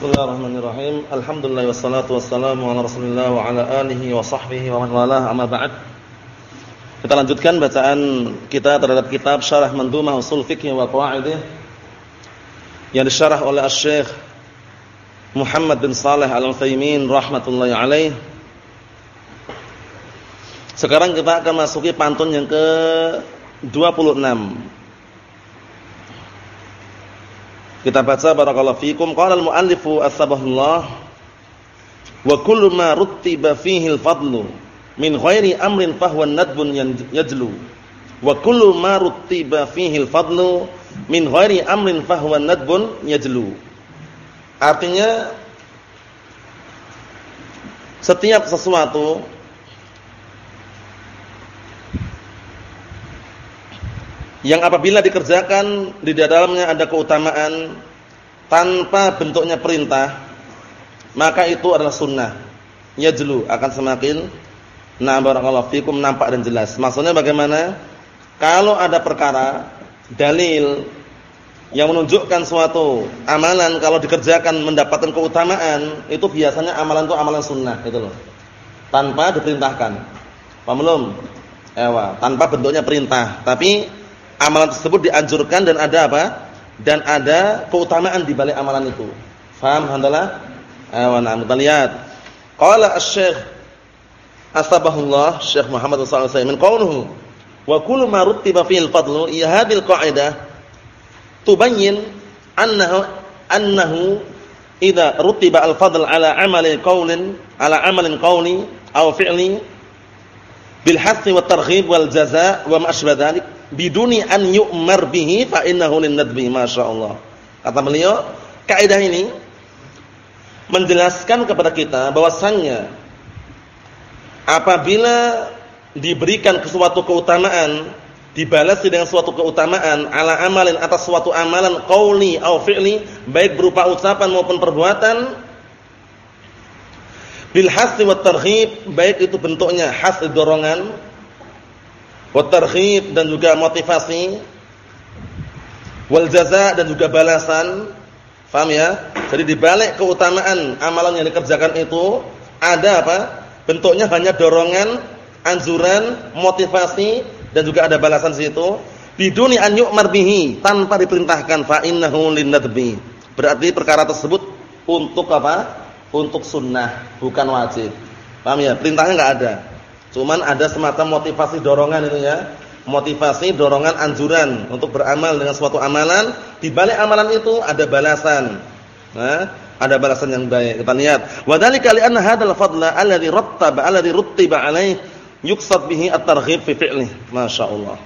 Bismillahirrahmanirrahim. Alhamdulillah wassalatu wassalamu ala Rasulillah wa ala alihi wa sahbihi wa man walah amma ba'd. Kita lanjutkan bacaan kita terhadap kitab Syarah Mandhumah Fiqh wa Qawaidih yang disyarah oleh Asy-Syaikh Muhammad bin Al-Utsaimin alaih. Sekarang kita akan masuki pantun yang ke 26. Kita baca barakallahu fikum. Qala al-muallifu as-sabahullah wa kullu ma ruttiba fihi al-fadlu min ghairi amrin huwa nadbun yajlu. Wa kullu ma ruttiba fihi al-fadlu min ghairi amrin huwa nadbun yajlu. Artinya setiap sesuatu yang apabila dikerjakan di dalamnya ada keutamaan tanpa bentuknya perintah maka itu adalah sunnah. Yajlu akan semakin nah fikum nampak dan jelas. Maksudnya bagaimana? Kalau ada perkara dalil yang menunjukkan suatu amalan kalau dikerjakan mendapatkan keutamaan itu biasanya amalan itu amalan sunnah itu loh. Tanpa diperintahkan. Paham belum? Ewa, tanpa bentuknya perintah. Tapi amalan tersebut dianjurkan dan ada apa? Dan ada keutamaan di balik amalan itu. Faham alhamdulillah? Ayo nah kita lihat. Qala asy-syekh Asbahullah Syekh Muhammad sallallahu alaihi wasallam qauluhu wa kullu ma rutiba fil fadlu ya hadhil qa'idah tubayyin annahu annahu idza rutiba al-fadl ala amali qawlin ala amalin qawli aw fi'li bil hathi wat targhib wal jazaa wa ma asbah biduni an yu'mar bihi fa innahu linnadbi masyaallah. Kata beliau, kaidah ini menjelaskan kepada kita bahwasannya apabila diberikan suatu keutamaan dibalas dengan suatu keutamaan ala amalin atas suatu amalan qauli au fi'li baik berupa ucapan maupun perbuatan bil hasri wat baik itu bentuknya has dorongan wa dan juga motivasi. Wal jaza dan juga balasan. Paham ya? Jadi di balik keutamaan amalan yang dikerjakan itu ada apa? Bentuknya hanya dorongan anjuran motivasi dan juga ada balasan situ. Biduni an yu'mar bihi tanpa diperintahkan fa innahu linnadbi. Berarti perkara tersebut untuk apa? Untuk sunnah bukan wajib. Paham ya? Perintahnya enggak ada Cuman ada semacam motivasi dorongan itu ya. Motivasi dorongan anjuran untuk beramal dengan suatu amalan, di balik amalan itu ada balasan. Nah, ada balasan yang baik. Kita lihat, wa dzalika li anna hadzal fadla alladhi rattaba alladhi ruttiba alaihi yuqsad bihi at-targhib fi. Masyaallah.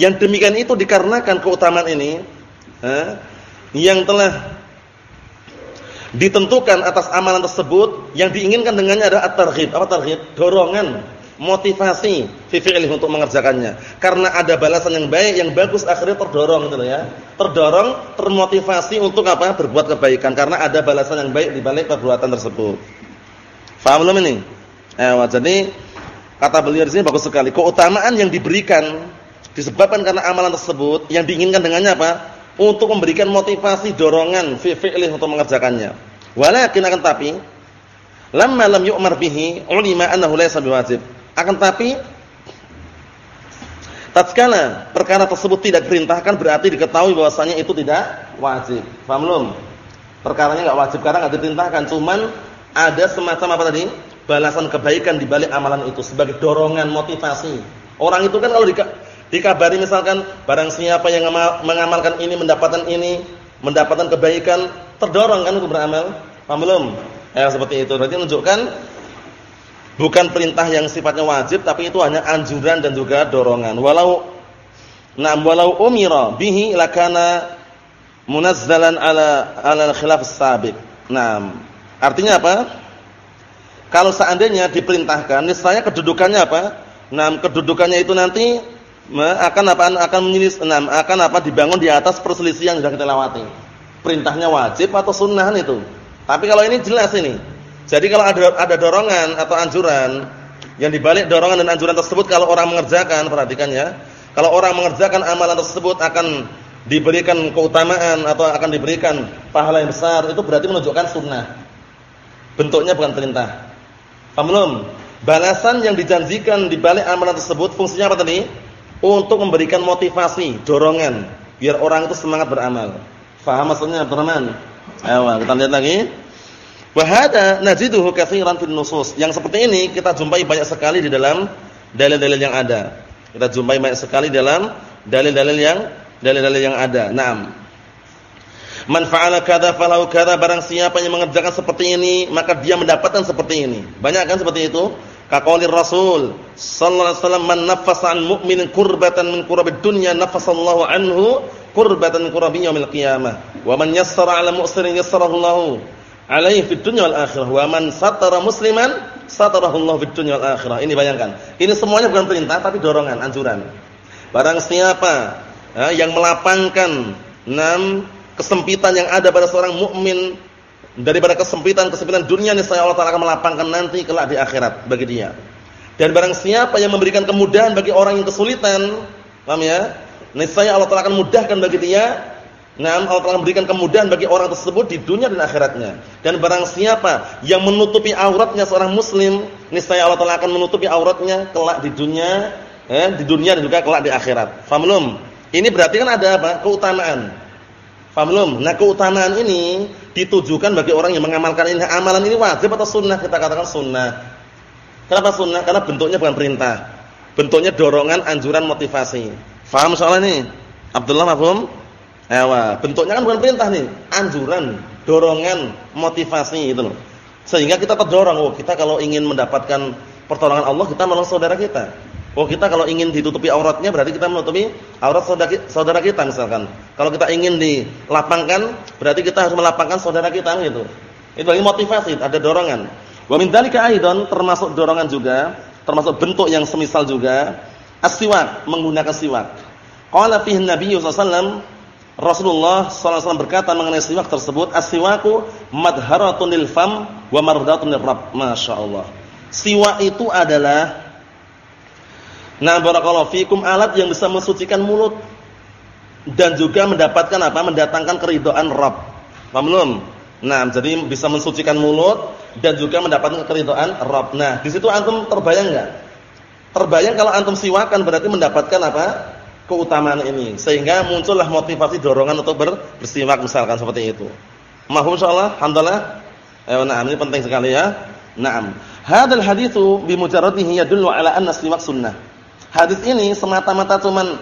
Yang demikian itu dikarenakan keutamaan ini eh, yang telah ditentukan atas amalan tersebut yang diinginkan dengannya adalah at-targhib. Apa targhib? Dorongan motivasi fi untuk mengerjakannya. Karena ada balasan yang baik, yang bagus akhirnya terdorong gitu ya. Terdorong, termotivasi untuk apa? Berbuat kebaikan karena ada balasan yang baik di balik perbuatan tersebut. Faham belum ini? Eh, jadi kata beliau di sini bagus sekali. Keutamaan yang diberikan disebabkan karena amalan tersebut yang diinginkan dengannya apa? Untuk memberikan motivasi dorongan fi untuk mengerjakannya. Walakin akan tapi lamma lam yu'mar bihi ulima annahu laysa biwajib akan tapi tatkala perkara tersebut tidak diperintahkan berarti diketahui bahwasanya itu tidak wajib. Paham belum? Perkaranya enggak wajib karena enggak diperintahkan, cuman ada semacam apa tadi? Balasan kebaikan di balik amalan itu sebagai dorongan motivasi. Orang itu kan kalau dikabari misalkan barang siapa yang mengamalkan ini mendapatkan ini, mendapatkan kebaikan, terdorong kan untuk beramal. Paham belum? Ya seperti itu. Berarti menunjukkan Bukan perintah yang sifatnya wajib tapi itu hanya anjuran dan juga dorongan. Walau na'am walau umira bihi lakana munazzalan ala ala khilaf sabiq. Naam. Artinya apa? Kalau seandainya diperintahkan, niscaya kedudukannya apa? Naam, kedudukannya itu nanti akan apa akan menyelis enam akan apa dibangun di atas perselisihan yang sudah kita lewati. Perintahnya wajib atau sunnah itu. Tapi kalau ini jelas ini jadi kalau ada ada dorongan atau anjuran yang dibalik dorongan dan anjuran tersebut kalau orang mengerjakan perhatikan ya. Kalau orang mengerjakan amalan tersebut akan diberikan keutamaan atau akan diberikan pahala yang besar itu berarti menunjukkan sunnah. Bentuknya bukan perintah. Paham belum? Balasan yang dijanjikan di balik amalan tersebut fungsinya apa tadi? Untuk memberikan motivasi, dorongan biar orang itu semangat beramal. Faham maksudnya Abdurrahman? Ayo kita lihat lagi. Wa hada najiduhu katsiran fil nusus. Yang seperti ini kita jumpai banyak sekali di dalam dalil-dalil yang ada. Kita jumpai banyak sekali dalam dalil-dalil yang dalil-dalil yang ada. Naam. Man fa'ala kadza falahu kadza barang siapa yang mengerjakan seperti ini, maka dia mendapatkan seperti ini. Banyak kan seperti itu? Kaqaulir Rasul sallallahu alaihi wasallam man naffasa an mu'minin kurbatan min kurabid dunya naffasallahu anhu kurbatan min kurabi yaumil qiyamah. Wa man yassara 'ala mu'sirin yassarahu alaihi fid dunya wal akhirah wa man satara musliman satarahullahu fid dunya wal akhirah. Ini bayangkan. Ini semuanya bukan perintah tapi dorongan, anjuran. Barang siapa ya, yang melapangkan enam kesempitan yang ada pada seorang mukmin daripada kesempitan-kesempitan dunia niscaya Allah Taala akan melapangkan nanti kelak di akhirat bagi dia. Dan barang siapa yang memberikan kemudahan bagi orang yang kesulitan, paham ya? Niscaya Allah Taala akan mudahkan bagi dia Nah, Allah telah memberikan kemudahan bagi orang tersebut di dunia dan akhiratnya. Dan barang siapa yang menutupi auratnya seorang muslim, niscaya Allah telah akan menutupi auratnya kelak di dunia, eh, di dunia dan juga kelak di akhirat. Faham? Ini berarti kan ada apa? Keutamaan. Faham? Nah, keutamaan ini ditujukan bagi orang yang mengamalkan ini. Amalan ini wajib atau sunnah? Kita katakan sunnah. Kenapa sunnah? Karena bentuknya bukan perintah. Bentuknya dorongan, anjuran, motivasi. Faham soal ini? Abdullah mafhum? Ewa, bentuknya kan bukan perintah nih, anjuran, dorongan, motivasi itu loh. Sehingga kita terdorong, oh kita kalau ingin mendapatkan pertolongan Allah, kita menolong saudara kita. Oh kita kalau ingin ditutupi auratnya berarti kita menutupi aurat saudara kita misalkan. Kalau kita ingin dilapangkan, berarti kita harus melapangkan saudara kita gitu. Itu lagi motivasi, ada dorongan. Wa min dzalika aidan termasuk dorongan juga, termasuk bentuk yang semisal juga as-siwak, menggunakan siwak. Qala fihi Nabi sallallahu alaihi wasallam Rasulullah SAW berkata mengenai siwak tersebut, as-siwaku madharatun lil fam wa mardatun lir rabb. Masya Allah. Siwak itu adalah Nah barakallahu fikum alat yang bisa mensucikan mulut dan juga mendapatkan apa? Mendatangkan keridhaan Rabb. Paham? Nah, jadi bisa mensucikan mulut dan juga mendapatkan keridhaan Rabb. Nah, di situ antum terbayang enggak? Terbayang kalau antum siwakan berarti mendapatkan apa? Keutamaan ini sehingga muncullah motivasi dorongan untuk ber, misalkan seperti itu. Mahum insyaallah, alhamdulillah. Eh, nah, ini penting sekali ya. Naam. Hadzal haditsu bimujarradihi yadullu ala anna siwak sunnah. Hadis ini semata-mata cuman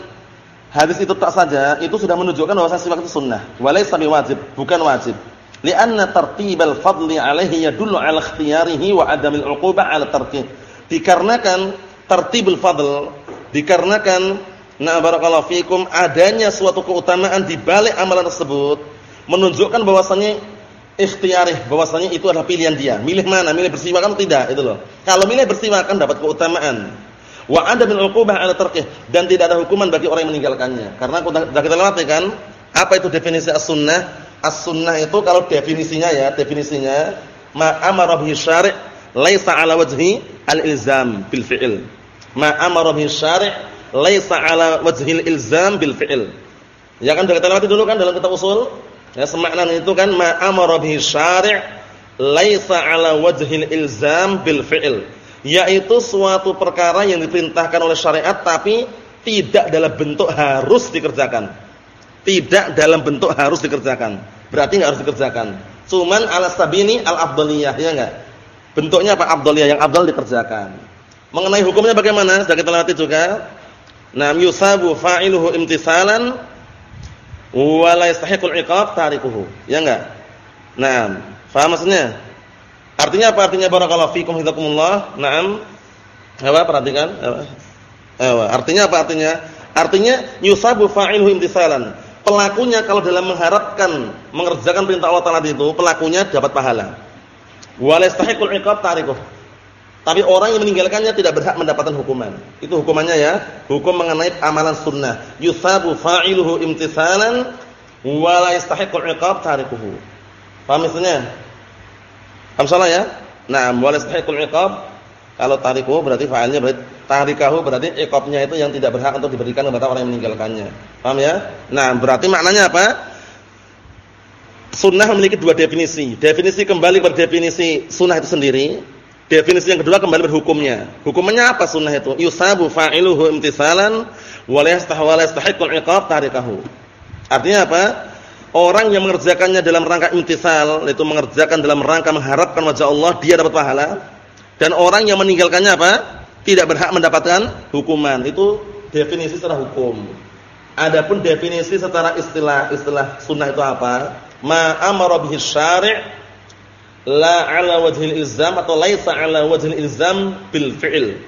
hadis itu tak saja, itu sudah menunjukkan bahwa siwak itu sunnah. Walaysa wajib, bukan wajib. Lianna tartibal fadli alaihi yadullu ala ikhtiyarihi wa adamil 'uqubah ala tarkih. Dikarenakan tertibul fadl, dikarenakan Nah barakallahu fikum adanya suatu keutamaan di balik amalan tersebut menunjukkan bahwasannya ikhtiarih, bahwasannya itu adalah pilihan dia. Milih mana? Milih bersiwak kan tidak itu loh. Kalau milih bersiwak kan dapat keutamaan. Wa ada min uqubah ala tarkih dan tidak ada hukuman bagi orang yang meninggalkannya. Karena sudah kita lewati kan apa itu definisi as-sunnah? As-sunnah itu kalau definisinya ya, definisinya ma amara bihi syari' laisa ala wajhi al-ilzam bil fi'il. Ma amara bihi syari' laisa ala wajhil ilzam bil fi'il. Ya kan sudah kita lewati dulu kan dalam kitab usul. Ya semakna itu kan ma amara bihi syari' laisa ala wajhil ilzam bil fi'il. Yaitu suatu perkara yang diperintahkan oleh syariat tapi tidak dalam bentuk harus dikerjakan. Tidak dalam bentuk harus dikerjakan. Berarti enggak harus dikerjakan. Cuman ala sabini al afdaliyah ya enggak? Bentuknya apa afdaliyah yang afdal dikerjakan. Mengenai hukumnya bagaimana? Sudah kita lewati juga. Nam yusabu fa'iluhu imtisalan wa la yastahiqul iqab tarikuhu. Ya enggak? Naam. Faham maksudnya? Artinya apa? Artinya barakallahu fikum hidakumullah. Naam. Apa perhatikan? Apa? Artinya apa artinya? Artinya yusabu fa'iluhu imtisalan. Pelakunya kalau dalam mengharapkan mengerjakan perintah Allah Taala itu, pelakunya dapat pahala. Wa la yastahiqul iqab tarikuhu tapi orang yang meninggalkannya tidak berhak mendapatkan hukuman. Itu hukumannya ya, hukum mengenai amalan sunnah. Yusabu fa'iluhu imtisalan wa la yastahiqul 'iqab tarikuhu. Paham maksudnya? Paham salah ya? Naam, wa la yastahiqul 'iqab Kalau tarikuhu berarti fa'ilnya berarti tarikahu berarti iqabnya itu yang tidak berhak untuk diberikan kepada orang yang meninggalkannya. Paham ya? Nah, berarti maknanya apa? Sunnah memiliki dua definisi. Definisi kembali kepada definisi sunnah itu sendiri. Definisi yang kedua kembali berhukumnya. Hukumnya apa sunnah itu? Yusabu fa'iluhu imtisalan wa la yastahiqqul iqab tarikahu. Artinya apa? Orang yang mengerjakannya dalam rangka imtisal, yaitu mengerjakan dalam rangka mengharapkan wajah Allah, dia dapat pahala. Dan orang yang meninggalkannya apa? Tidak berhak mendapatkan hukuman. Itu definisi secara hukum. Adapun definisi secara istilah, istilah sunnah itu apa? Ma amara bihi syari' la 'ala wajhil ilzam atau laisa 'ala wajhil ilzam bil fi'il.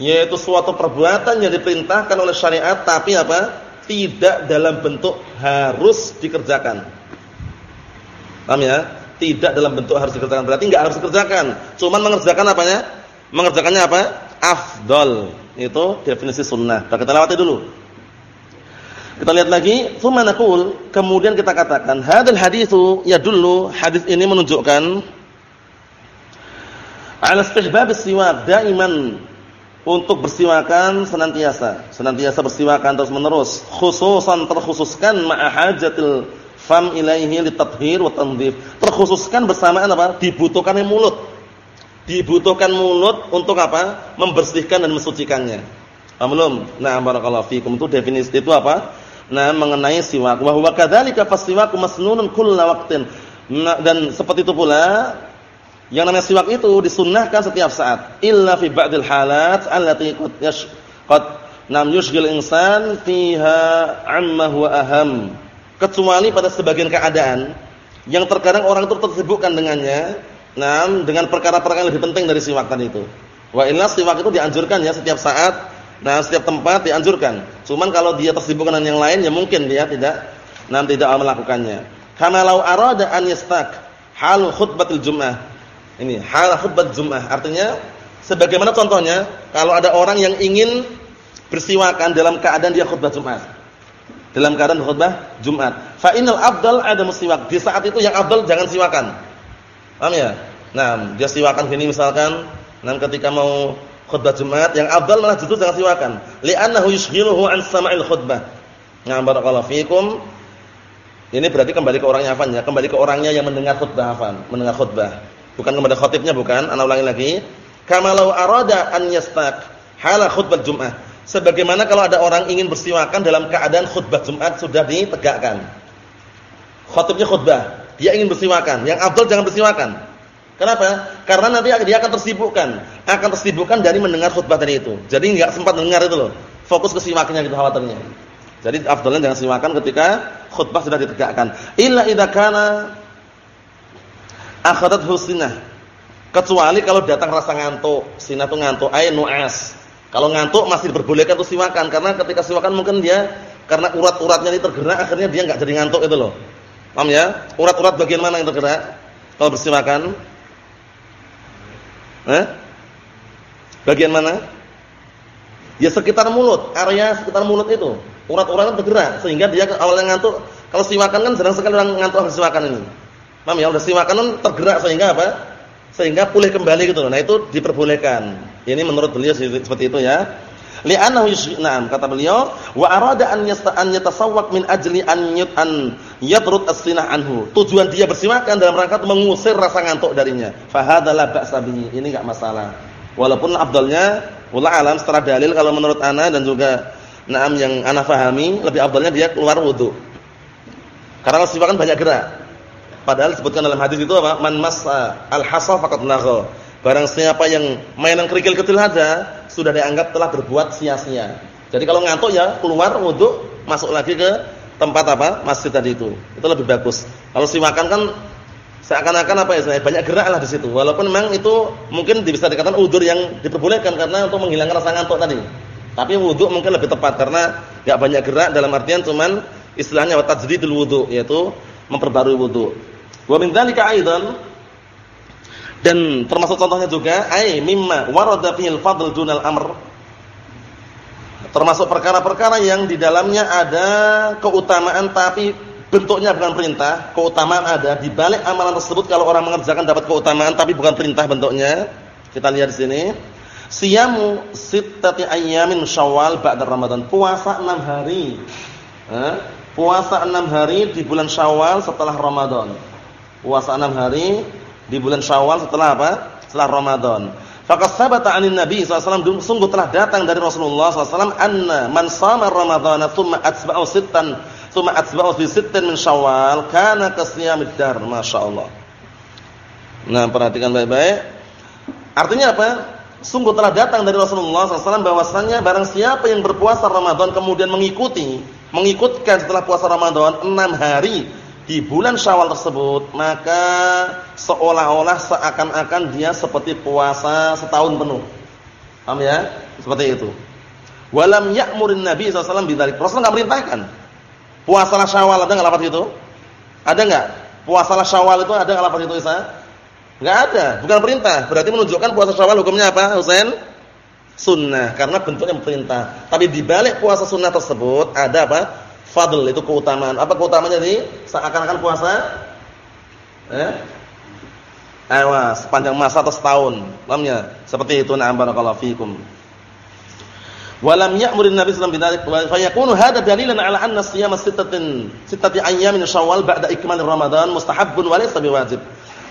Yaitu suatu perbuatan yang diperintahkan oleh syariat tapi apa? Tidak dalam bentuk harus dikerjakan. Paham ya? tidak dalam bentuk harus dikerjakan. Berarti enggak harus dikerjakan. Cuman mengerjakan apanya? Mengerjakannya apa? Afdol. Itu definisi sunnah. Kita lewati dulu. Kita lihat lagi, tsumma kemudian kita katakan, hadal haditsu yadullu, hadis ini menunjukkan ala istihbab siwak daiman untuk bersiwakan senantiasa, senantiasa bersiwakan terus menerus, khususan terkhususkan ma'a hajatil fam ilaihi litathhir wa tanzif. Terkhususkan bersamaan apa? Dibutuhkannya mulut. Dibutuhkan mulut untuk apa? Membersihkan dan mensucikannya. Paham Nah, barakallahu fikum. Itu definisi itu apa? Nah, mengenai siwak. Wa huwa kadzalika fasiwaku masnunun kulla waqtin. Nah, dan seperti itu pula yang namanya siwak itu disunnahkan setiap saat. Illa fi ba'dil halat allati qad qad nam yushghil insan fiha amma huwa aham kecuali pada sebagian keadaan yang terkadang orang itu tersibukkan dengannya, nah dengan perkara-perkara yang lebih penting dari siwak tadi itu. Wa illa siwak itu dianjurkan ya setiap saat, nah setiap tempat dianjurkan. Cuman kalau dia tersibukkan dengan yang lain ya mungkin dia tidak nah tidak melakukannya. Karena lau arada an yastak hal khutbatul jum'ah. Ini hal khutbat jum'ah artinya sebagaimana contohnya kalau ada orang yang ingin bersiwakan dalam keadaan dia khutbah Jumat dalam keadaan khutbah Jumat. Fa innal afdal ada siwak. Di saat itu yang afdal jangan siwakan. Paham ya? Nah, dia siwakan gini misalkan, nah ketika mau khutbah Jumat, yang afdal malah justru jangan siwakan. Li'annahu yushghiluhu an sama'il khutbah. Nah, barakallahu fikum. Ini berarti kembali ke orangnya hafan ya, kembali ke orangnya yang mendengar khutbah hafan, mendengar khutbah. Bukan kepada khatibnya bukan, ana ulangi lagi. Kama law arada an yastaq hala khutbah Jumat Sebagaimana kalau ada orang ingin bersiwakan dalam keadaan khutbah Jumat sudah ditegakkan. Khutibnya khutbah, dia ingin bersiwakan. Yang afdal jangan bersiwakan. Kenapa? Karena nanti dia akan tersibukkan, akan tersibukkan dari mendengar khutbah tadi itu. Jadi enggak sempat mendengar itu loh. Fokus ke siwaknya gitu khawatirnya. Jadi afdalnya jangan siwakan ketika khutbah sudah ditegakkan. Illa idza kana akhadat husnah. Kecuali kalau datang rasa ngantuk, sinah itu ngantuk, ay nu'as kalau ngantuk masih diperbolehkan untuk siwakan karena ketika siwakan mungkin dia karena urat-uratnya ini tergerak akhirnya dia enggak jadi ngantuk itu loh. Paham ya? Urat-urat bagian mana yang tergerak kalau bersiwakan? Eh? Bagian mana? Ya sekitar mulut, area sekitar mulut itu. Urat-uratnya tergerak sehingga dia awalnya ngantuk. Kalau siwakan kan jarang sekali orang ngantuk habis siwakan ini. Paham ya? Udah siwakan kan tergerak sehingga apa? sehingga pulih kembali gitu loh. Nah, itu diperbolehkan. Ini menurut beliau seperti itu ya. Li'annahu na'am kata beliau wa arada an yasta'an yatasawwaq min ajli an yut an yatrud as-sinah anhu. Tujuan dia bersiwakan dalam rangka mengusir rasa ngantuk darinya. Fa hadza la ba'sa. Ini enggak masalah. Walaupun afdalnya wala alam secara dalil kalau menurut ana dan juga na'am yang ana fahami lebih afdalnya dia keluar wudu. Karena siwakan banyak gerak. Padahal disebutkan dalam hadis itu apa? Man masa al-hasa faqad nagha. Barang siapa yang mainan kerikil kecil saja sudah dianggap telah berbuat sia-sia. Jadi kalau ngantuk ya keluar wudu, masuk lagi ke tempat apa? Masjid tadi itu. Itu lebih bagus. Kalau siwakan kan seakan-akan apa ya? Saya banyak gerak lah di situ. Walaupun memang itu mungkin bisa dikatakan udur yang diperbolehkan karena untuk menghilangkan rasa ngantuk tadi. Tapi wudu mungkin lebih tepat karena enggak banyak gerak dalam artian cuman istilahnya tajdidul wudu yaitu memperbarui wudu. Wa min dzalika aidan dan termasuk contohnya juga ai mimma warada fil fadl dunal amr termasuk perkara-perkara yang di dalamnya ada keutamaan tapi bentuknya bukan perintah, keutamaan ada di balik amalan tersebut kalau orang mengerjakan dapat keutamaan tapi bukan perintah bentuknya. Kita lihat di sini. Siyamu sittati ayyamin Syawal ba'da Ramadan. Puasa 6 hari. Eh? Puasa 6 hari di bulan Syawal setelah Ramadan. Puasa 6 hari di bulan Syawal setelah apa? Setelah Ramadan. Faqad sabata 'anin Nabi sallallahu sungguh telah datang dari Rasulullah sallallahu anna man shama Ramadhana tsumma atba'u sittan tsumma atba'u fi sittin min Syawal kana kasiyamid dar. Masyaallah. Nah, perhatikan baik-baik. Artinya apa? Sungguh telah datang dari Rasulullah SAW bahwasannya barang siapa yang berpuasa Ramadan kemudian mengikuti, mengikutkan setelah puasa Ramadan enam hari di bulan Syawal tersebut, maka seolah-olah seakan-akan dia seperti puasa setahun penuh. Paham ya? Seperti itu. Walam ya'murin Nabi SAW bidzalik. Rasul enggak merintahkan. Puasalah Syawal ada enggak lafaz itu? Ada enggak? Puasalah Syawal itu ada enggak lafaz itu Isa? Enggak ada, bukan perintah. Berarti menunjukkan puasa Syawal hukumnya apa, Husain? Sunnah, karena bentuknya perintah. Tapi di balik puasa sunnah tersebut ada apa? Fadl itu keutamaan. Apa keutamaannya ini? Seakan-akan puasa eh? Awas, sepanjang masa atau setahun. Paham ya? Seperti itu na'am barakallahu fikum. Walam ya'murin Nabi sallallahu alaihi wasallam fa yakunu hadha dalilan ala anna siyama sittatin sittati ayyamin Syawal ba'da ikmal Ramadan mustahabbun wa laysa biwajib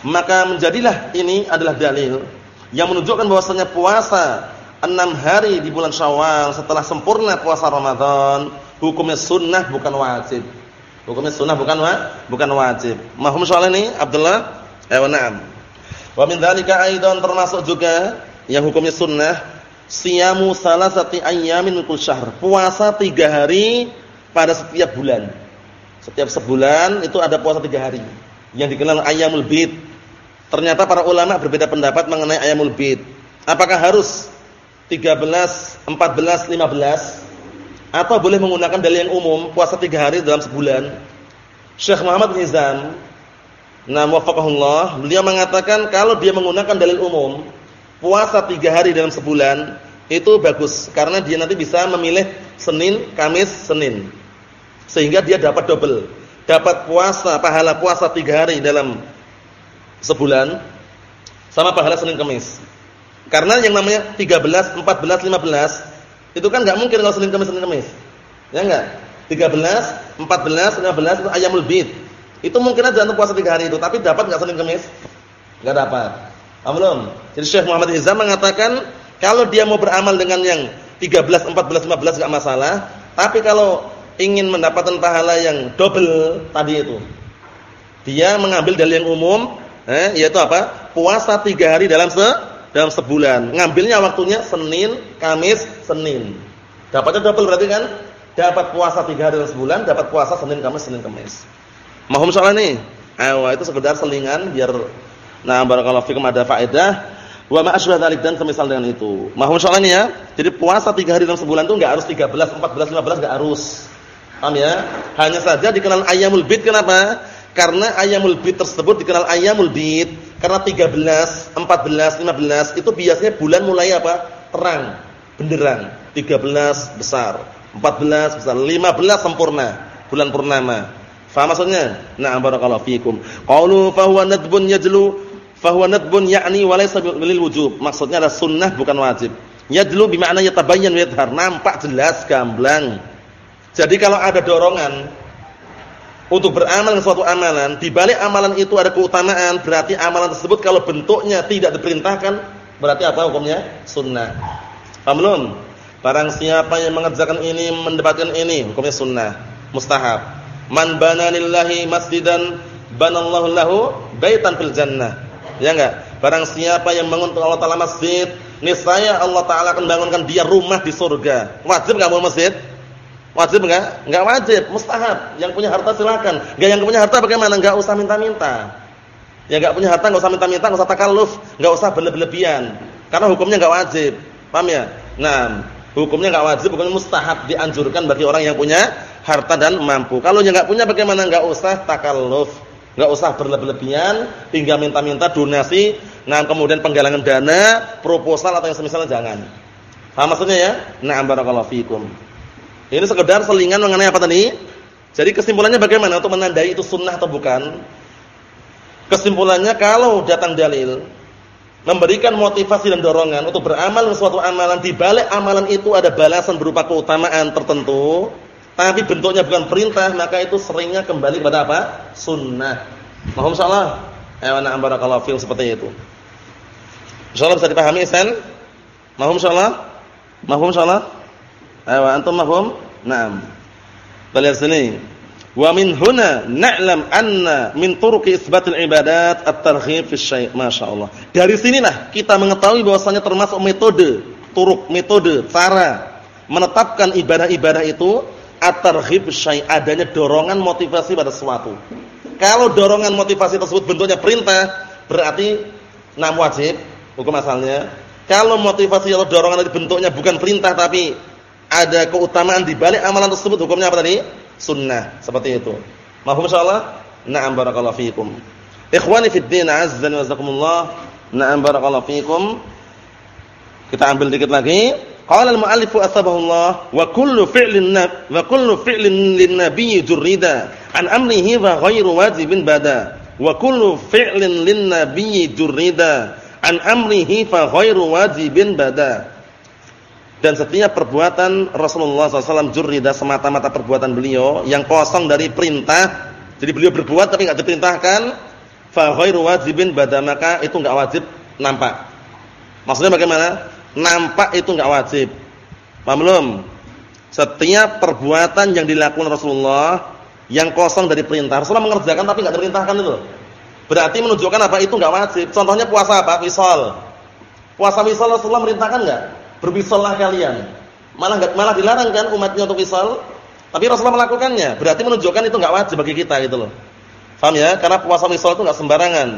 maka menjadilah ini adalah dalil yang menunjukkan bahwasanya puasa enam hari di bulan Syawal setelah sempurna puasa Ramadan hukumnya sunnah bukan wajib. Hukumnya sunnah bukan wa, bukan wajib. Mahum soal ini Abdullah? Eh, na'am. Wa min dzalika aidan termasuk juga yang hukumnya sunnah siyamu salasati ayyamin min syahr. Puasa tiga hari pada setiap bulan. Setiap sebulan itu ada puasa tiga hari yang dikenal ayyamul bid Ternyata para ulama berbeda pendapat mengenai ayamul bid. Apakah harus 13, 14, 15 atau boleh menggunakan dalil yang umum puasa 3 hari dalam sebulan? Syekh Muhammad Nizam Nah, wafaqahullah, beliau mengatakan kalau dia menggunakan dalil umum, puasa 3 hari dalam sebulan itu bagus karena dia nanti bisa memilih Senin, Kamis, Senin. Sehingga dia dapat double. Dapat puasa, pahala puasa 3 hari dalam sebulan sama pahala Senin Kamis. Karena yang namanya 13, 14, 15 itu kan enggak mungkin kalau Senin Kamis Senin Kamis. Ya enggak? 13, 14, 15 itu ayamul bid. Itu mungkin aja untuk puasa 3 hari itu, tapi dapat enggak Senin Kamis? Enggak dapat. Paham belum? Jadi Syekh Muhammad Hizam mengatakan kalau dia mau beramal dengan yang 13, 14, 15 enggak masalah, tapi kalau ingin mendapatkan pahala yang double tadi itu, dia mengambil dalil yang umum eh, yaitu apa? Puasa tiga hari dalam se dalam sebulan. Ngambilnya waktunya Senin, Kamis, Senin. Dapatnya double berarti kan? Dapat puasa tiga hari dalam sebulan, dapat puasa Senin, Kamis, Senin, Kamis. Mahum soal ini? Ayo, itu sekedar selingan biar nah barakallahu fikum ada faedah. Wa ma asbah dan semisal dengan itu. Mahum soal ini ya. Jadi puasa tiga hari dalam sebulan itu enggak harus 13, 14, 15 enggak harus. Paham ya? Hanya saja dikenal ayamul bid kenapa? Karena ayamul bid tersebut dikenal ayamul bid karena 13, 14, 15 itu biasanya bulan mulai apa? terang, benderang. 13 besar, 14 besar, 15 sempurna, bulan purnama. Faham maksudnya? Na'am barakallahu fikum. Qaulu fa huwa nadbun yajlu fa huwa nadbun ya'ni wa lil wujub. Maksudnya adalah sunnah bukan wajib. Yajlu bermakna yatabayyan wa yadhhar, nampak jelas gamblang. Jadi kalau ada dorongan untuk beramal dengan suatu amalan, di balik amalan itu ada keutamaan, berarti amalan tersebut kalau bentuknya tidak diperintahkan, berarti apa hukumnya? Sunnah. Paham belum? Barang siapa yang mengerjakan ini, mendapatkan ini, hukumnya sunnah, mustahab. Man bana lillahi masjidan, banallahu lahu baitan fil jannah. Ya enggak? Barang siapa yang bangun Allah Taala masjid, niscaya Allah Taala akan bangunkan dia rumah di surga. Wajib enggak mau masjid? Wajib enggak? Enggak wajib, mustahab. Yang punya harta silakan. Enggak yang punya harta bagaimana? Enggak usah minta-minta. Ya enggak punya harta enggak usah minta-minta, enggak usah takalluf, enggak usah berlebihan. Karena hukumnya enggak wajib. Paham ya? Nah, hukumnya enggak wajib, hukumnya mustahab dianjurkan bagi orang yang punya harta dan mampu. Kalau yang enggak punya bagaimana? Enggak usah takalluf. Enggak usah berlebihan, tinggal minta-minta donasi, nah kemudian penggalangan dana, proposal atau yang semisalnya jangan. Paham maksudnya ya? Na'am barakallahu fikum. Ini sekedar selingan mengenai apa tadi? Jadi kesimpulannya bagaimana? Untuk menandai itu sunnah atau bukan? Kesimpulannya kalau datang dalil memberikan motivasi dan dorongan untuk beramal suatu amalan di balik amalan itu ada balasan berupa keutamaan tertentu tapi bentuknya bukan perintah maka itu seringnya kembali kepada apa? sunnah. Mohon insyaallah? Ayo na'am barakallahu fiikum seperti itu. Insyaallah bisa dipahami Ihsan mohon insyaallah? Mohon insyaallah ayo antum mahum na'am lihat sini Wa min huna na'lam anna min turuqi isbatil ibadat at-targhib fi syai'. Masyaallah. Dari sinilah kita mengetahui bahwasanya termasuk metode, turuk, metode, cara menetapkan ibadah-ibadah itu at-targhib syai' adanya dorongan motivasi pada sesuatu. Kalau dorongan motivasi tersebut bentuknya perintah, berarti enam wajib, hukum asalnya. Kalau motivasi atau dorongan itu bentuknya bukan perintah tapi ada keutamaan di balik amalan tersebut, hukumnya apa tadi? sunnah seperti itu. Mahum insyaallah? Na'am barakallahu fiikum. Ikhwani fid din azza wa jazakumullah. Na'am barakallahu fiikum. Kita ambil dikit lagi. Qala al-mu'allif asbahullah wa kullu fi'lin wa kullu fi'lin lin-nabiy jurrida an amrihi wa ghairu wajibin bada. Wa kullu fi'lin lin-nabiy jurrida an amrihi fa ghairu wajibin bada dan setiap perbuatan Rasulullah SAW jurrida semata-mata perbuatan beliau yang kosong dari perintah. Jadi beliau berbuat tapi nggak diperintahkan. Fa ghairu wajibin bada maka itu nggak wajib nampak. Maksudnya bagaimana? Nampak itu nggak wajib. Paham belum? Setiap perbuatan yang dilakukan Rasulullah yang kosong dari perintah. Rasulullah mengerjakan tapi nggak diperintahkan itu. Berarti menunjukkan apa? Itu nggak wajib. Contohnya puasa apa? Wisol. Puasa wisol Rasulullah merintahkan nggak berwisallah kalian. Malah enggak malah dilarang kan umatnya untuk wisal. Tapi Rasulullah melakukannya. Berarti menunjukkan itu enggak wajib bagi kita gitu loh. Paham ya? Karena puasa wisal itu enggak sembarangan.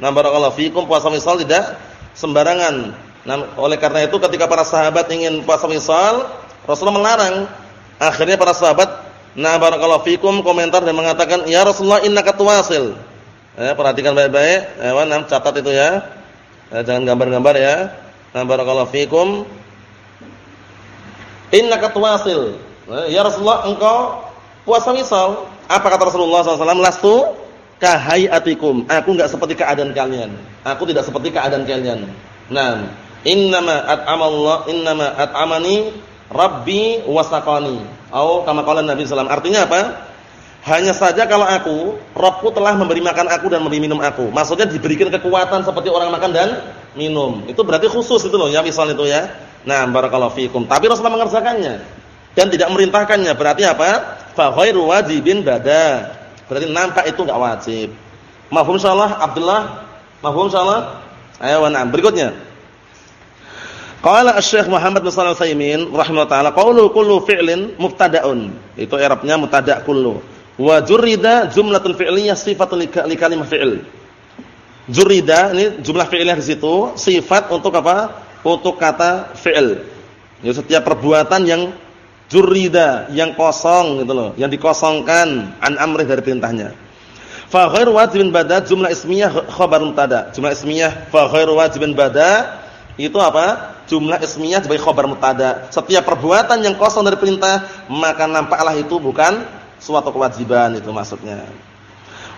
Nah, barakallahu fikum puasa wisal tidak sembarangan. Nah, oleh karena itu ketika para sahabat ingin puasa wisal, Rasulullah melarang. Akhirnya para sahabat, nah barakallahu fikum komentar dan mengatakan, "Ya Rasulullah innaka tuwasil." Ya, perhatikan baik-baik. Ya, catat itu ya. ya jangan gambar-gambar ya. Nah, barakallahu fikum. Innaka tuwasil. Ya Rasulullah, engkau puasa wisal. Apa kata Rasulullah SAW? Lastu kahayatikum. Aku enggak seperti keadaan kalian. Aku tidak seperti keadaan kalian. Nah, innama at'amallah innama at'amani rabbi wasaqani. Atau kama qala Nabi sallallahu Artinya apa? Hanya saja kalau aku, Rabbku telah memberi makan aku dan memberi minum aku. Maksudnya diberikan kekuatan seperti orang makan dan minum. Itu berarti khusus itu loh ya, misal itu ya. Nah, barakallahu fikum. Tapi Rasulullah mengerjakannya dan tidak merintahkannya. Berarti apa? Fa ghairu wajibin bada. Berarti nampak itu enggak wajib. Mafhum insyaallah Abdullah? Mafhum insyaallah? Ayo nah, berikutnya. Qala Asy-Syaikh Muhammad bin Shalih Al-Utsaimin rahimahullah taala qawlu kullu fi'lin mubtada'un. Itu i'rabnya mubtada' kullu. Wa jurrida jumlatun fi'liyah sifatun li kalimah fi'il. Jurrida ini jumlah fi'ilnya di situ, sifat untuk apa? Untuk kata fi'il. Ya setiap perbuatan yang jurida, yang kosong gitu loh, yang dikosongkan an amrih dari perintahnya. Fa ghairu wajibin bada jumlah ismiyah khabar mutada. Jumlah ismiyah fa ghairu wajibin bada itu apa? Jumlah ismiyah sebagai khabar mutada. Setiap perbuatan yang kosong dari perintah, maka nampaklah itu bukan suatu kewajiban itu maksudnya.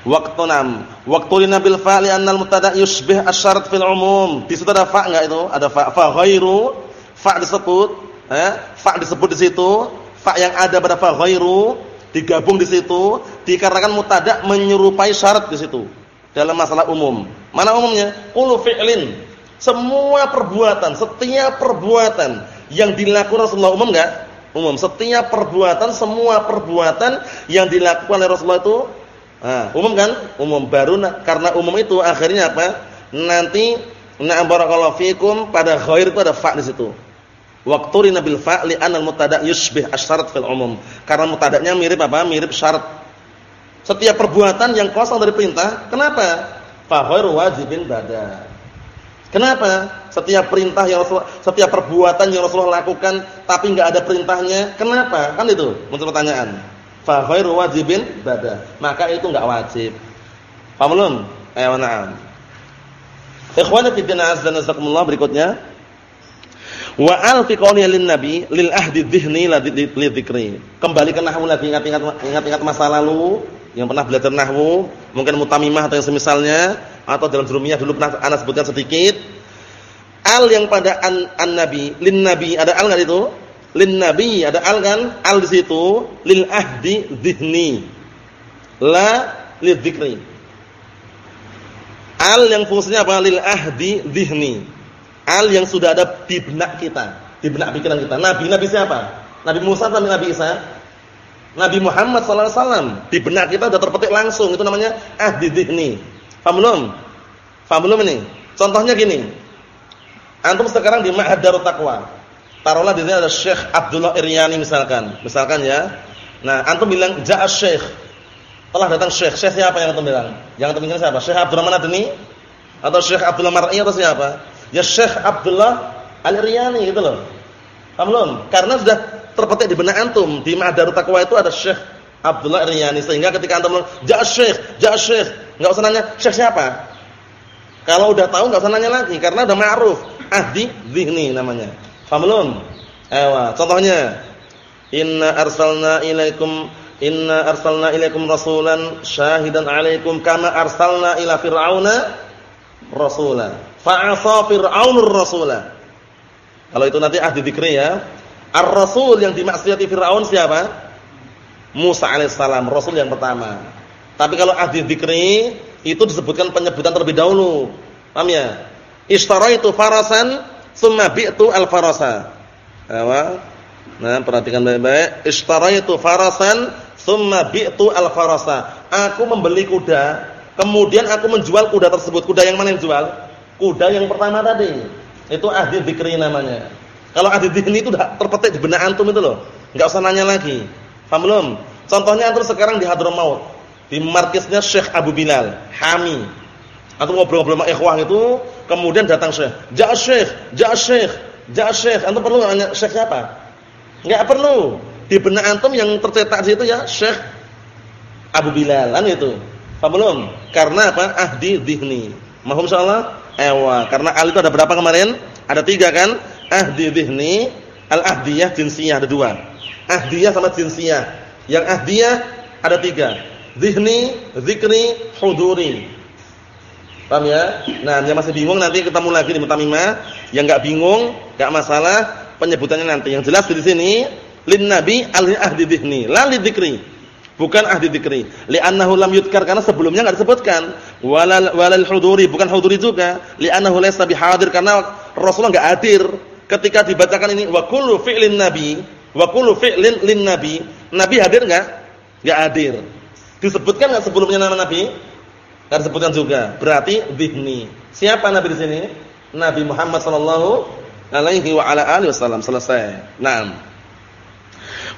Waktu nam. Waktu linabil fa annal mutada yushbih asyarat fil umum. Di situ ada fa enggak itu? Ada fa. Fa ghairu. Fa disebut. Eh? Fa disebut di situ. Fa yang ada pada fa ghairu. Digabung di situ. Dikarenakan mutada menyerupai syarat di situ. Dalam masalah umum. Mana umumnya? Kullu fi'lin. Semua perbuatan. Setiap perbuatan. Yang dilakukan Rasulullah umum enggak? Umum. Setiap perbuatan. Semua perbuatan yang dilakukan oleh Rasulullah itu Nah, umum kan? Umum baru karena umum itu akhirnya apa? Nanti na'am barakallahu fikum pada khair itu ada fa di situ. Waqtu bil fa li anal mutada yushbih asyarat fil umum. Karena mutadanya mirip apa? Mirip syarat. Setiap perbuatan yang kosong dari perintah, kenapa? Fa ghairu wajibin bada. Kenapa? Setiap perintah yang Rasulullah, setiap perbuatan yang Rasulullah lakukan tapi enggak ada perintahnya, kenapa? Kan itu muncul pertanyaan fa ghairu wajibin bada. Maka itu enggak wajib. Paham belum? Ayo na'am. Ikhwani fi din azza nazakumullah berikutnya. Wa al fi qawli lin nabi lil ahdi dhihni la dzikri. Kembali ke nahwu lagi ingat-ingat ingat-ingat masa lalu yang pernah belajar nahwu, mungkin mutamimah atau yang semisalnya atau dalam jurumiyah dulu pernah ana sebutkan sedikit. Al yang pada an, an nabi, lin nabi ada al enggak itu? Lin nabi ada al kan? Al di situ lil ahdi dhihni. La lil dzikri. Al yang fungsinya apa? Lil ahdi dhihni. Al yang sudah ada di benak kita, di benak pikiran kita. Nabi nabi siapa? Nabi Musa atau Nabi Isa? Nabi Muhammad sallallahu alaihi wasallam. Di benak kita sudah terpetik langsung. Itu namanya ahdi dhihni. Paham belum? Paham belum ini? Contohnya gini. Antum sekarang di Ma'had Darut Taqwa. Taruhlah di sini ada Syekh Abdullah Iryani misalkan. Misalkan ya. Nah, antum bilang ja'a Syekh. Telah datang Syekh. Syekh siapa yang antum bilang? Yang antum bilang siapa? Syekh Abdurrahman Adni atau Syekh Abdullah Mar'i atau siapa? Ya Syekh Abdullah Al-Iryani gitu loh. Paham? Karena sudah terpetik di benak antum. Di Ma'had Darut Taqwa itu ada Syekh Abdullah Iryani sehingga ketika antum bilang ja'a Syekh, ja'a Syekh, enggak usah nanya Syekh siapa? Kalau udah tahu enggak usah nanya lagi karena udah ma'ruf ahdi zihni namanya. Paham belum? Ewa, contohnya inna arsalna ilaikum inna arsalna ilaikum rasulan syahidan alaikum kama arsalna ila fir'auna rasula. Fa'asa fir'aunur rasula. Kalau itu nanti ahdi dzikri ya. Ar-rasul yang dimaksudati Firaun siapa? Musa alaihissalam, rasul yang pertama. Tapi kalau ahdi dzikri itu disebutkan penyebutan terlebih dahulu. Paham ya? Ishtaraitu farasan summa bi'tu al-farasa. Apa? Nah, perhatikan baik-baik. Ishtaraitu farasan summa bi'tu al-farasa. Aku membeli kuda, kemudian aku menjual kuda tersebut. Kuda yang mana yang jual? Kuda yang pertama tadi. Itu ahdi dzikri namanya. Kalau ahdi dzikri itu sudah terpetik di benak antum itu loh. Enggak usah nanya lagi. Paham belum? Contohnya antum sekarang di Hadramaut, di markisnya Syekh Abu Bilal, Hami. Atau ngobrol-ngobrol sama ikhwah itu, kemudian datang Syekh. Ja Syekh, ja Syekh, ja Syekh. Antum perlu nanya Syekh siapa? Enggak perlu. Di benak antum yang tercetak di situ ya Syekh Abu Bilal kan itu. Paham belum? Karena apa? Ahdi dhihni. Mahum insyaallah? Ewa, karena al itu ada berapa kemarin? Ada tiga kan? Ahdi dhihni, al-ahdiyah jinsiyah ada dua. Ahdiyah sama jinsiyah. Yang ahdiyah ada tiga. Dhihni, zikri, huduri. Paham ya? Nah, yang masih bingung nanti ketemu lagi di mutamimah. Yang enggak bingung, enggak masalah, penyebutannya nanti. Yang jelas di sini lin nabi al ahdi dhihni, la li dzikri. Bukan ahdi dzikri. Li'annahu lam yudkar karena sebelumnya enggak disebutkan. Walal walal huduri, bukan huduri juga. Li'annahu laysa bihadir karena Rasulullah enggak hadir ketika dibacakan ini wa kullu fi'lin nabi wa kullu fi'lin lin nabi. Nabi hadir enggak? Enggak hadir. Disebutkan enggak sebelumnya nama nabi? Dan sebutkan juga. Berarti dhihni. Siapa Nabi di sini? Nabi Muhammad sallallahu alaihi wa ala alihi wasallam. Selesai. Naam.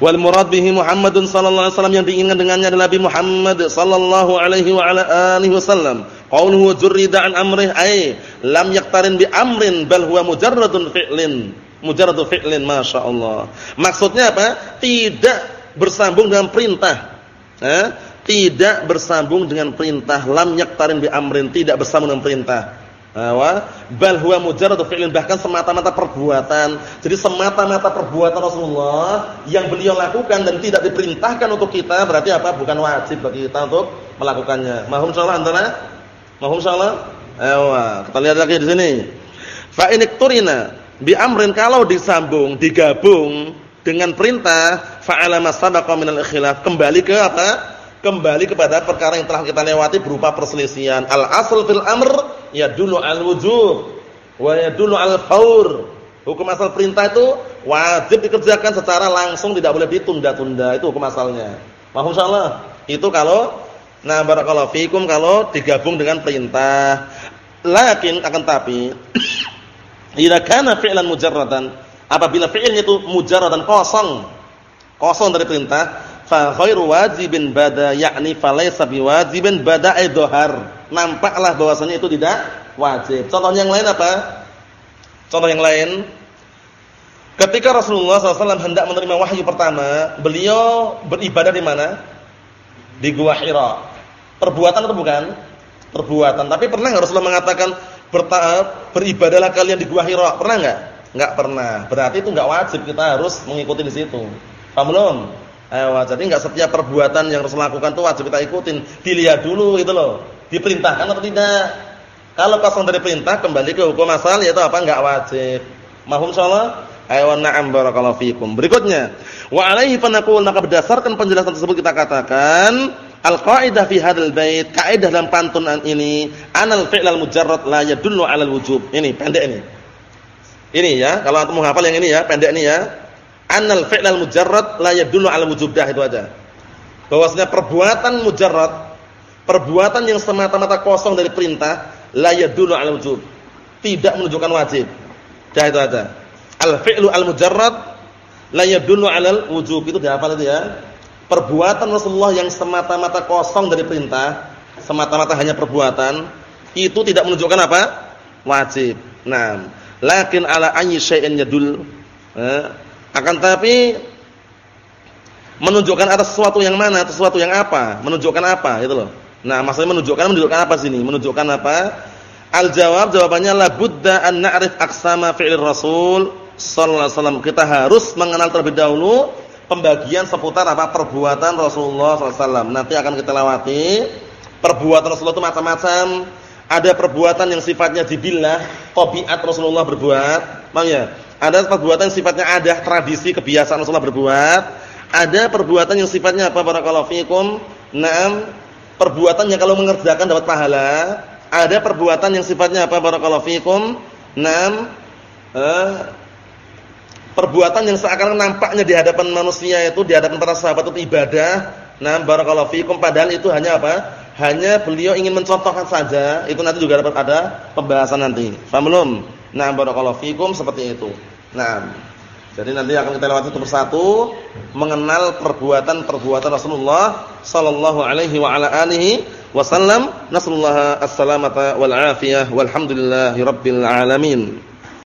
Wal murad bihi Muhammadun sallallahu alaihi wasallam yang diinginkan dengannya adalah Nabi Muhammad sallallahu alaihi wa ala alihi wasallam. Qauluhu jurrida an amrih ay lam yaktarin bi amrin bal huwa mujarradun fi'lin. Mujarradu fi'lin masyaallah. Maksudnya apa? Tidak bersambung dengan perintah. Eh? Tidak bersambung dengan perintah lam yaktarin bi amrin tidak bersambung dengan perintah. Wa bal huwa mujarradu fi'lin bahkan semata-mata perbuatan. Jadi semata-mata perbuatan Rasulullah yang beliau lakukan dan tidak diperintahkan untuk kita berarti apa? Bukan wajib bagi kita untuk melakukannya. Mahum insyaallah antara? Mahum insyaallah? Ayo kita lihat lagi di sini. Fa in turina bi amrin kalau disambung digabung dengan perintah fa'ala ma sabaqa minal khilaf kembali ke apa kembali kepada perkara yang telah kita lewati berupa perselisihan. Al asal fil amr ya dulu al wujub wa ya dulu al faur. Hukum asal perintah itu wajib dikerjakan secara langsung tidak boleh ditunda-tunda. Itu hukum asalnya. Mohon insyaallah. Itu kalau nah barakallahu fikum kalau digabung dengan perintah. Lakin akan tapi jika kana fi'lan mujarradan apabila fi'ilnya itu mujarradan kosong kosong dari perintah fa khairu wajibin bada yakni falaysa biwajibin bada idhar. Nampaklah bahwasanya itu tidak wajib. Contoh yang lain apa? Contoh yang lain Ketika Rasulullah SAW hendak menerima wahyu pertama, beliau beribadah di mana? Di Gua Hira. Perbuatan atau bukan? Perbuatan. Tapi pernah nggak Rasulullah mengatakan beribadahlah kalian di Gua Hira? Pernah nggak? Nggak pernah. Berarti itu nggak wajib kita harus mengikuti di situ. Paham? Eh, jadi enggak setiap perbuatan yang Rasul lakukan itu wajib kita ikutin. Dilihat dulu gitu loh. Diperintahkan atau tidak? Kalau kosong dari perintah kembali ke hukum asal yaitu apa? Enggak wajib. Mahum insyaallah? Ayo na'am barakallahu fikum. Berikutnya, wa alaihi fanaqul maka berdasarkan penjelasan tersebut kita katakan al-qaidah fi hadzal bait, kaidah dalam pantun ini, anal fi'lal mujarrad la yadullu 'alal wujub. Ini pendek ini. Ini ya, kalau antum menghafal yang ini ya, pendek ini ya. Anal fi'lal mujarrad la yadullu 'alal wujub dah itu aja. Bahwasanya perbuatan mujarrad, perbuatan yang semata-mata kosong dari perintah, la yadullu 'alal wujub. Tidak menunjukkan wajib. Dah itu aja. Al-fi'lu al-mujarrad la yadullu 'alal wujub. Itu dihafal itu ya. Perbuatan Rasulullah yang semata-mata kosong dari perintah, semata-mata hanya perbuatan, itu tidak menunjukkan apa? Wajib. Nah, lakin ala ayyi syai'in yadul. Eh, akan tapi menunjukkan atas sesuatu yang mana, sesuatu yang apa, menunjukkan apa, gitu loh. Nah, maksudnya menunjukkan menunjukkan apa sini? Menunjukkan apa? Al-jawab jawabannya la budda an na'rif aqsama fi'lir rasul sallallahu alaihi wasallam. Kita harus mengenal terlebih dahulu pembagian seputar apa perbuatan Rasulullah sallallahu alaihi wasallam. Nanti akan kita lewati perbuatan Rasulullah itu macam-macam. Ada perbuatan yang sifatnya jibillah, tabiat Rasulullah berbuat. Paham ya? Ada perbuatan sifatnya ada tradisi kebiasaan Rasulullah berbuat. Ada perbuatan yang sifatnya apa barakallahu fikum? Naam, perbuatan yang kalau mengerjakan dapat pahala. Ada perbuatan yang sifatnya apa barakallahu fikum? Naam, eh, perbuatan yang seakan nampaknya di hadapan manusia itu di hadapan para sahabat itu ibadah. Nah, barakallahu fikum padahal itu hanya apa? Hanya beliau ingin mencontohkan saja. Itu nanti juga dapat ada pembahasan nanti. Paham belum? Nah, barakallahu fikum seperti itu. Nah, jadi nanti akan kita lewati satu persatu mengenal perbuatan-perbuatan Rasulullah sallallahu alaihi wa ala alihi wasallam. Nasallahu as-salamata wal afiyah walhamdulillahirabbil alamin.